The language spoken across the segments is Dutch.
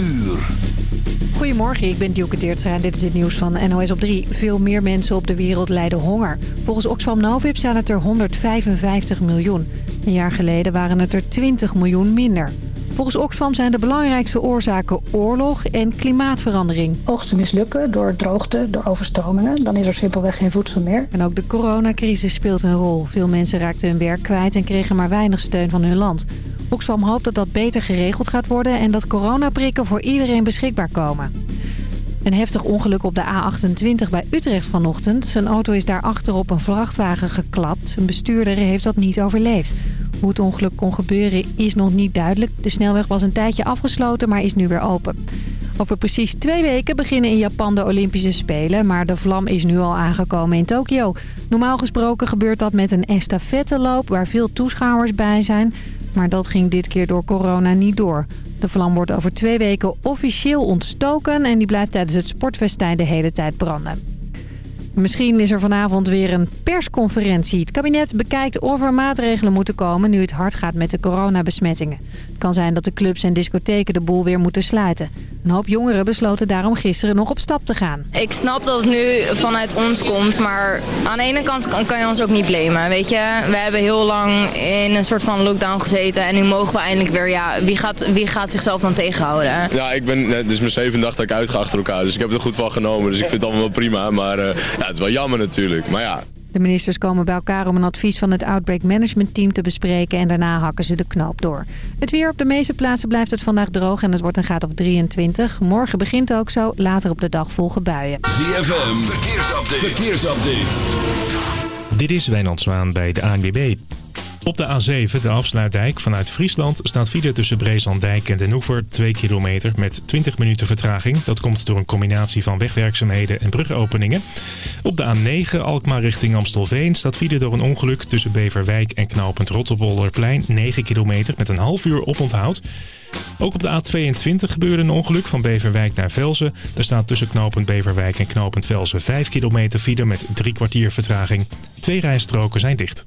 uur. Goedemorgen, ik ben Dielke Teertstra en dit is het nieuws van NOS op 3. Veel meer mensen op de wereld lijden honger. Volgens Oxfam Novib zijn het er 155 miljoen. Een jaar geleden waren het er 20 miljoen minder. Volgens Oxfam zijn de belangrijkste oorzaken oorlog en klimaatverandering. Oogsten mislukken door droogte, door overstromingen. Dan is er simpelweg geen voedsel meer. En ook de coronacrisis speelt een rol. Veel mensen raakten hun werk kwijt en kregen maar weinig steun van hun land. Oxfam hoopt dat dat beter geregeld gaat worden... en dat coronaprikken voor iedereen beschikbaar komen. Een heftig ongeluk op de A28 bij Utrecht vanochtend. Zijn auto is daarachter op een vrachtwagen geklapt. Een bestuurder heeft dat niet overleefd. Hoe het ongeluk kon gebeuren is nog niet duidelijk. De snelweg was een tijdje afgesloten, maar is nu weer open. Over precies twee weken beginnen in Japan de Olympische Spelen... maar de vlam is nu al aangekomen in Tokio. Normaal gesproken gebeurt dat met een estafetteloop... waar veel toeschouwers bij zijn... Maar dat ging dit keer door corona niet door. De vlam wordt over twee weken officieel ontstoken... en die blijft tijdens het sportfestijn de hele tijd branden. Misschien is er vanavond weer een persconferentie. Het kabinet bekijkt of er maatregelen moeten komen nu het hard gaat met de coronabesmettingen. Het kan zijn dat de clubs en discotheken de boel weer moeten sluiten. Een hoop jongeren besloten daarom gisteren nog op stap te gaan. Ik snap dat het nu vanuit ons komt, maar aan de ene kant kan je ons ook niet blamen. Weet je, we hebben heel lang in een soort van lockdown gezeten en nu mogen we eindelijk weer, ja, wie gaat, wie gaat zichzelf dan tegenhouden? Ja, ik ben, dit is mijn zevende dag dat ik uitga achter elkaar, dus ik heb er goed van genomen. Dus ik vind het allemaal wel prima, maar uh, ja, het is wel jammer natuurlijk. Maar ja, de ministers komen bij elkaar om een advies van het Outbreak Management Team te bespreken en daarna hakken ze de knoop door. Het weer op de meeste plaatsen blijft het vandaag droog en het wordt een graad of 23. Morgen begint ook zo, later op de dag volgen buien. ZFM, verkeersupdate. verkeersupdate. Dit is Wijnand Zwaan bij de ANWB. Op de A7, de afsluitdijk vanuit Friesland, staat file tussen Breeslanddijk en Den Oever 2 kilometer met 20 minuten vertraging. Dat komt door een combinatie van wegwerkzaamheden en brugopeningen. Op de A9, Alkmaar richting Amstelveen, staat file door een ongeluk tussen Beverwijk en knooppunt Rotterbolderplein 9 kilometer met een half uur oponthoud. Ook op de A22 gebeurde een ongeluk van Beverwijk naar Velzen. Er staat tussen knooppunt Beverwijk en knooppunt Velzen 5 kilometer file met drie kwartier vertraging. Twee rijstroken zijn dicht.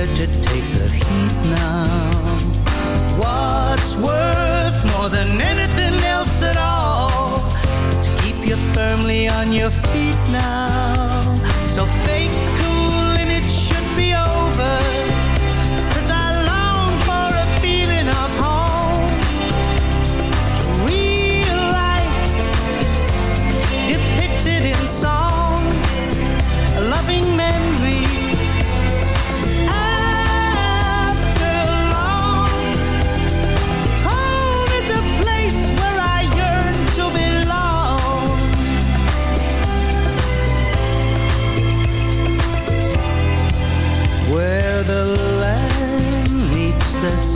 prepared to take the heat now. What's worth more than anything else at all? To keep you firmly on your feet now. So fake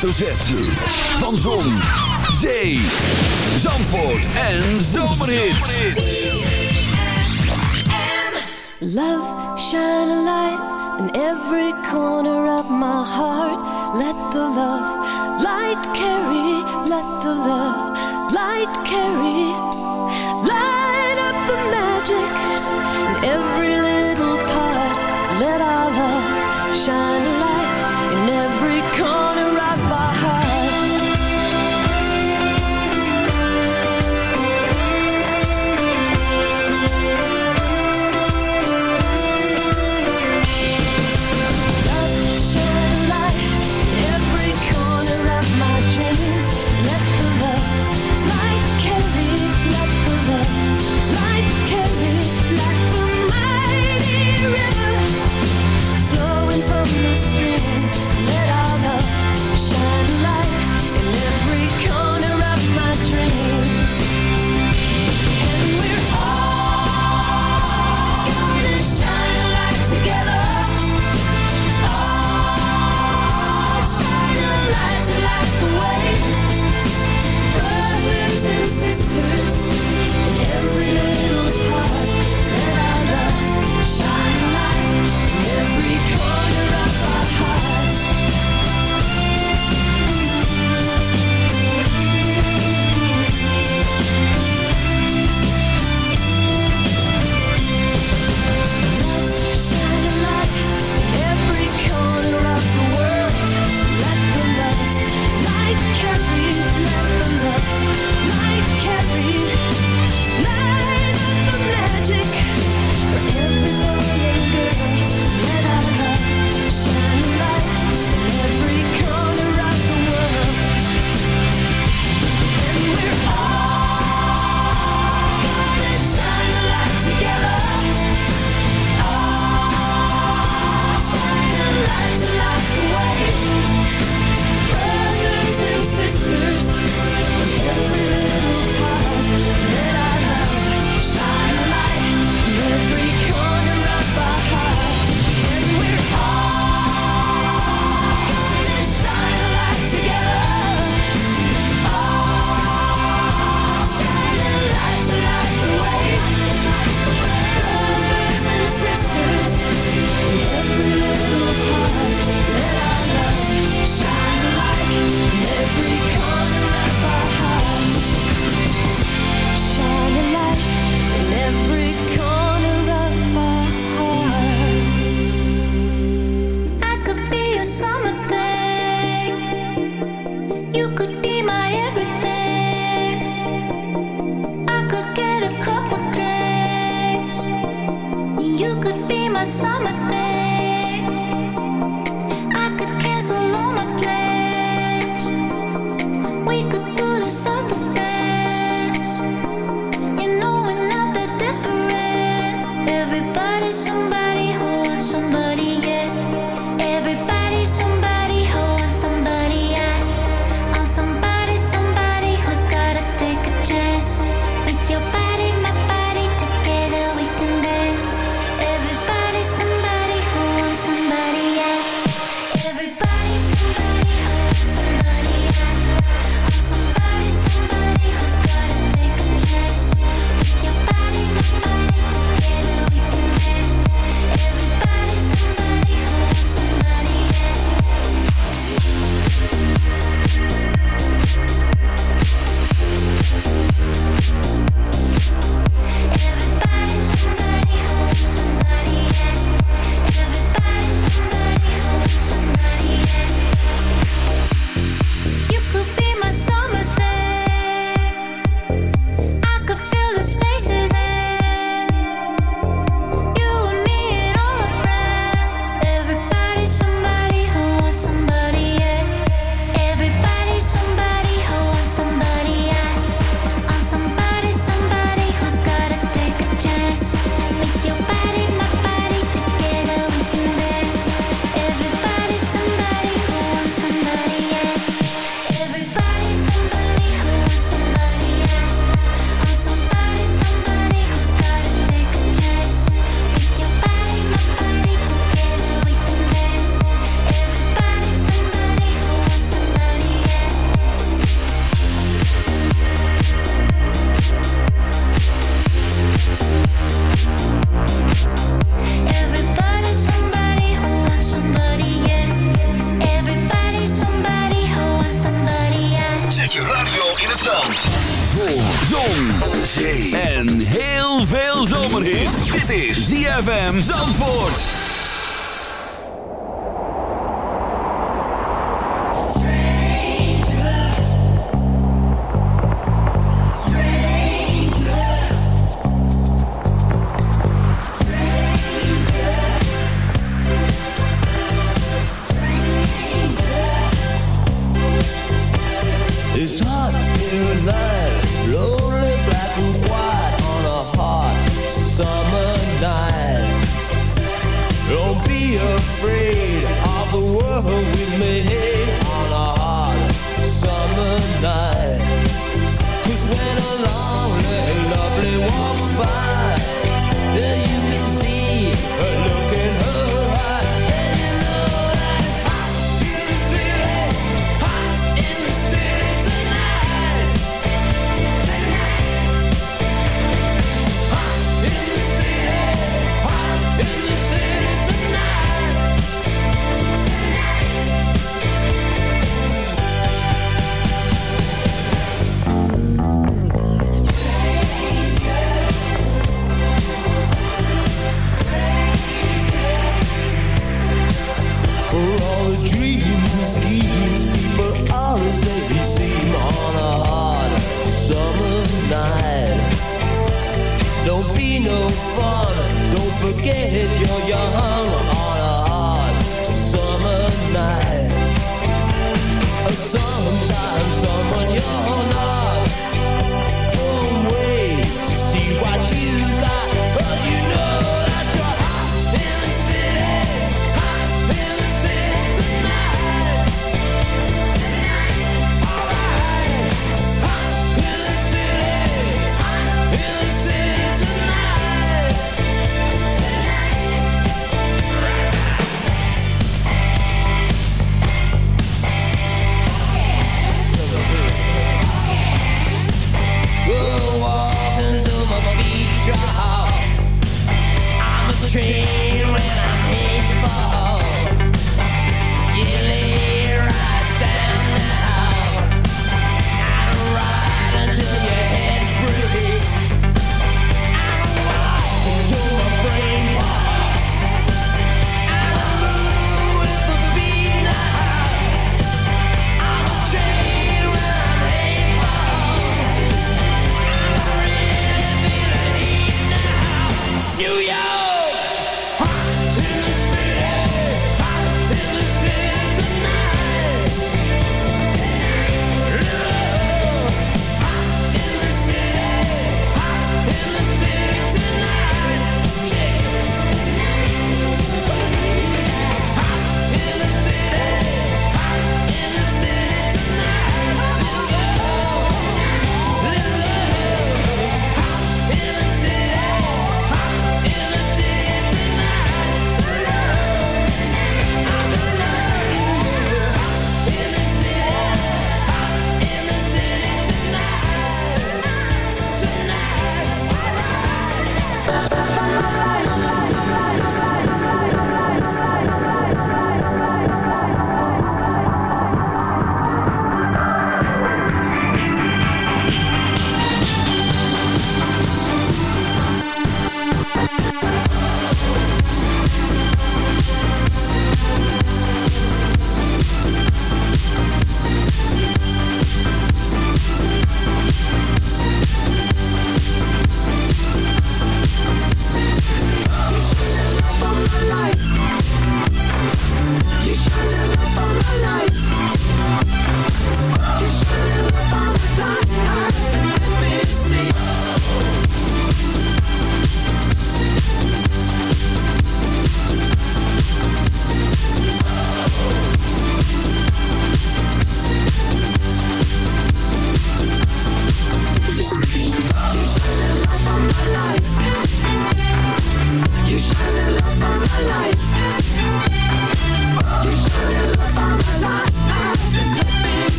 hoofdletter Z. Van Zon, Zee, Zandvoort en Zomerhits. Love, shine a light in every corner of my heart. Let the love light carry, let the love light carry. Light up the magic in every little part. Let our love shine a light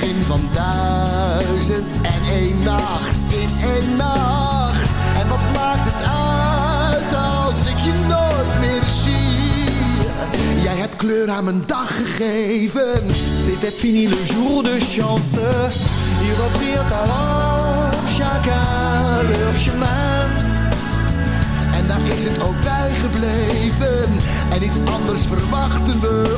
begin van duizend en één nacht in één nacht. En wat maakt het uit als ik je nooit meer zie? Jij hebt kleur aan mijn dag gegeven. Dit heb fini le jour de chance. Ils reprirent alors chacun leur chemin. En daar is het ook bij gebleven. En iets anders verwachten we